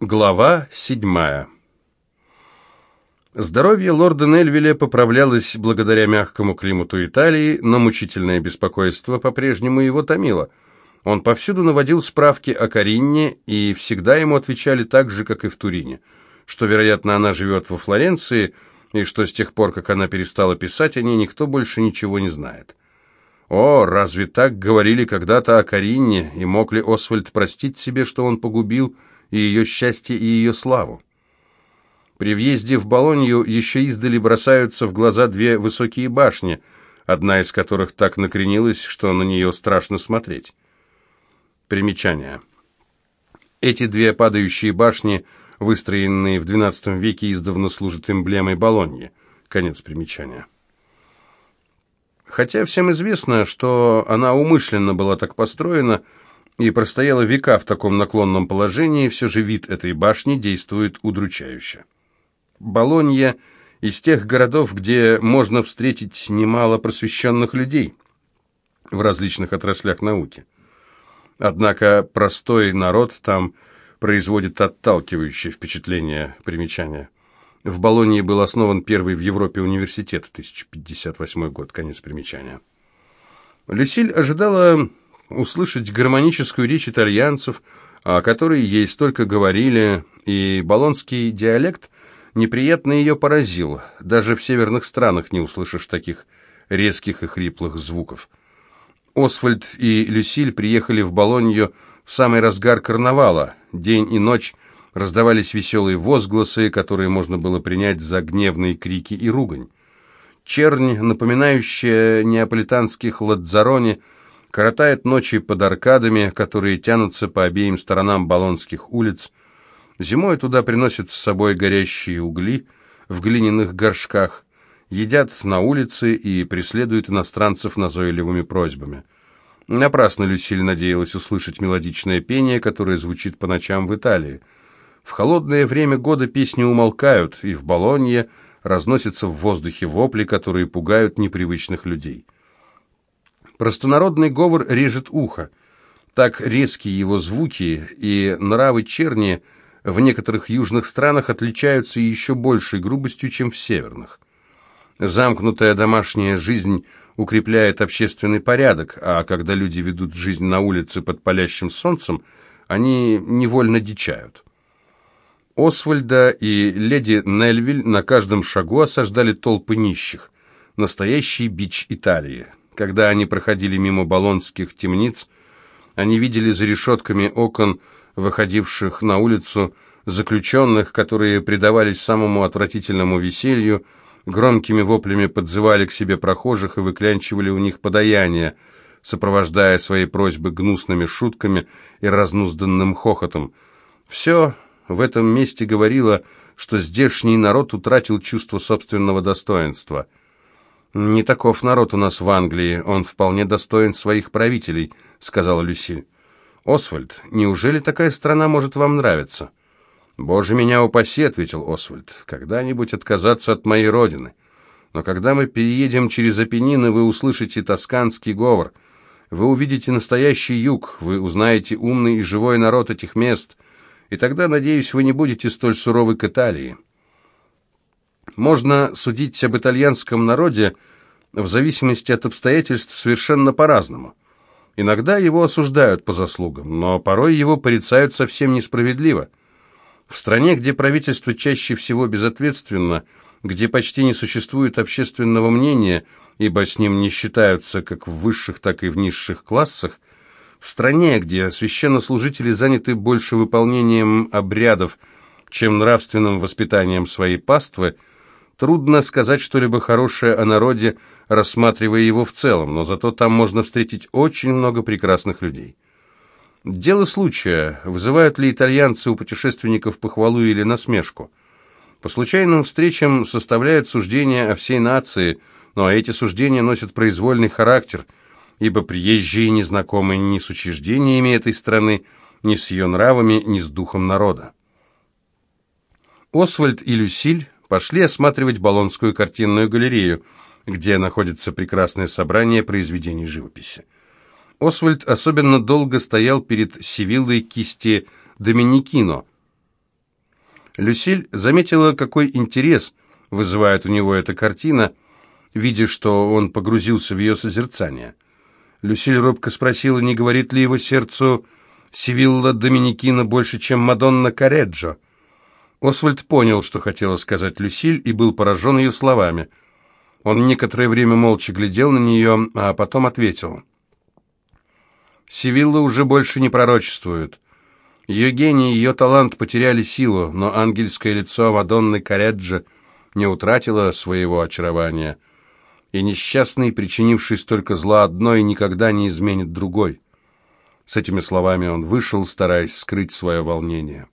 Глава седьмая Здоровье лорда Нельвиля поправлялось благодаря мягкому климату Италии, но мучительное беспокойство по-прежнему его томило. Он повсюду наводил справки о Каринне, и всегда ему отвечали так же, как и в Турине, что, вероятно, она живет во Флоренции, и что с тех пор, как она перестала писать о ней, никто больше ничего не знает. О, разве так говорили когда-то о Каринне, и мог ли Освальд простить себе, что он погубил и ее счастье, и ее славу. При въезде в Болонью еще издали бросаются в глаза две высокие башни, одна из которых так накренилась, что на нее страшно смотреть. Примечание. Эти две падающие башни, выстроенные в XII веке, издавна служат эмблемой Болоньи. Конец примечания. Хотя всем известно, что она умышленно была так построена, и простояла века в таком наклонном положении, все же вид этой башни действует удручающе. Болонья из тех городов, где можно встретить немало просвещенных людей в различных отраслях науки. Однако простой народ там производит отталкивающее впечатление примечания. В Болонье был основан первый в Европе университет, 1058 год, конец примечания. Люсиль ожидала услышать гармоническую речь итальянцев, о которой ей столько говорили, и болонский диалект неприятно ее поразил. Даже в северных странах не услышишь таких резких и хриплых звуков. Освальд и Люсиль приехали в Болонью в самый разгар карнавала. День и ночь раздавались веселые возгласы, которые можно было принять за гневные крики и ругань. Чернь, напоминающая неаполитанских ладзарони, коротает ночи под аркадами, которые тянутся по обеим сторонам Болонских улиц. Зимой туда приносят с собой горящие угли в глиняных горшках, едят на улице и преследуют иностранцев назойливыми просьбами. Напрасно Люсиль надеялась услышать мелодичное пение, которое звучит по ночам в Италии. В холодное время года песни умолкают, и в Болонье разносятся в воздухе вопли, которые пугают непривычных людей. Простонародный говор режет ухо. Так резкие его звуки и нравы черни в некоторых южных странах отличаются еще большей грубостью, чем в северных. Замкнутая домашняя жизнь укрепляет общественный порядок, а когда люди ведут жизнь на улице под палящим солнцем, они невольно дичают. Освальда и леди Нельвиль на каждом шагу осаждали толпы нищих. Настоящий бич Италии. Когда они проходили мимо болонских темниц, они видели за решетками окон, выходивших на улицу, заключенных, которые предавались самому отвратительному веселью, громкими воплями подзывали к себе прохожих и выклянчивали у них подаяние, сопровождая свои просьбы гнусными шутками и разнузданным хохотом. Все в этом месте говорило, что здешний народ утратил чувство собственного достоинства – «Не таков народ у нас в Англии, он вполне достоин своих правителей», — сказала Люсиль. «Освальд, неужели такая страна может вам нравиться?» «Боже меня упаси», — ответил Освальд, — «когда-нибудь отказаться от моей родины. Но когда мы переедем через Апеннины, вы услышите тосканский говор. Вы увидите настоящий юг, вы узнаете умный и живой народ этих мест, и тогда, надеюсь, вы не будете столь суровы к Италии». Можно судить об итальянском народе в зависимости от обстоятельств совершенно по-разному. Иногда его осуждают по заслугам, но порой его порицают совсем несправедливо. В стране, где правительство чаще всего безответственно, где почти не существует общественного мнения, ибо с ним не считаются как в высших, так и в низших классах, в стране, где священнослужители заняты больше выполнением обрядов, чем нравственным воспитанием своей паствы – Трудно сказать что-либо хорошее о народе, рассматривая его в целом, но зато там можно встретить очень много прекрасных людей. Дело случая, вызывают ли итальянцы у путешественников похвалу или насмешку. По случайным встречам составляют суждения о всей нации, но эти суждения носят произвольный характер, ибо приезжие не знакомы ни с учреждениями этой страны, ни с ее нравами, ни с духом народа. Освальд и Люсиль пошли осматривать Болонскую картинную галерею, где находится прекрасное собрание произведений живописи. Освальд особенно долго стоял перед Севиллой кисти Доминикино, Люсиль заметила, какой интерес вызывает у него эта картина, видя, что он погрузился в ее созерцание. Люсиль робко спросила, не говорит ли его сердцу Сивилла Доминикина больше, чем Мадонна Кареджо. Освальд понял, что хотела сказать Люсиль, и был поражен ее словами. Он некоторое время молча глядел на нее, а потом ответил. «Сивилла уже больше не пророчествует. Ее гений и ее талант потеряли силу, но ангельское лицо Мадонны Кареджо не утратило своего очарования, и несчастный, причинивший столько зла одной, никогда не изменит другой». С этими словами он вышел, стараясь скрыть свое волнение.